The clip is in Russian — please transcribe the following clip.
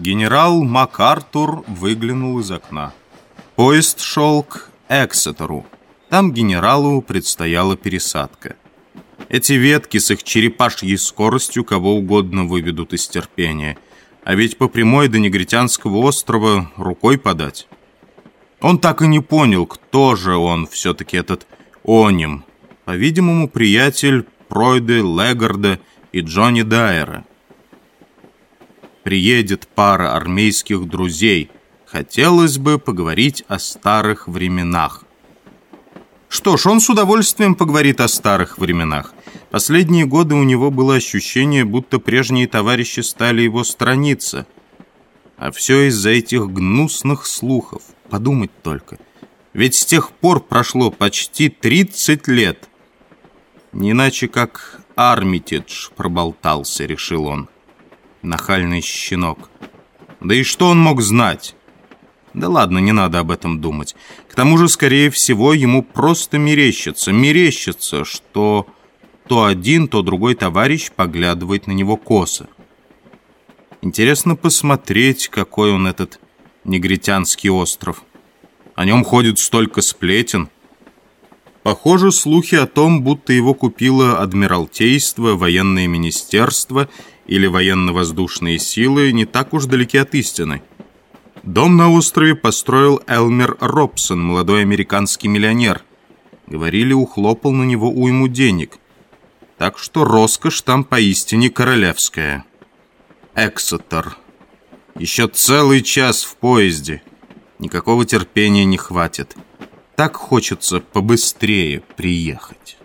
Генерал МакАртур выглянул из окна. Поезд шел к Эксетеру. Там генералу предстояла пересадка. Эти ветки с их черепашьей скоростью кого угодно выведут из терпения. А ведь по прямой до Негритянского острова рукой подать. Он так и не понял, кто же он все-таки этот Оним. По-видимому, приятель Пройды, Легарда и Джонни Дайера приедет пара армейских друзей. Хотелось бы поговорить о старых временах. Что ж, он с удовольствием поговорит о старых временах. Последние годы у него было ощущение, будто прежние товарищи стали его страница. А все из-за этих гнусных слухов. Подумать только. Ведь с тех пор прошло почти 30 лет. Не иначе как Армитидж проболтался, решил он нахальный щенок. Да и что он мог знать? Да ладно, не надо об этом думать. К тому же, скорее всего, ему просто мерещится, мерещится, что то один, то другой товарищ поглядывает на него косо. Интересно посмотреть, какой он этот негритянский остров. О нем ходит столько сплетен. Похоже, слухи о том, будто его купило Адмиралтейство, военное министерство или военно-воздушные силы, не так уж далеки от истины. Дом на острове построил Элмер Робсон, молодой американский миллионер. Говорили, ухлопал на него уйму денег. Так что роскошь там поистине королевская. Эксетер. Еще целый час в поезде. Никакого терпения не хватит. Так хочется побыстрее приехать.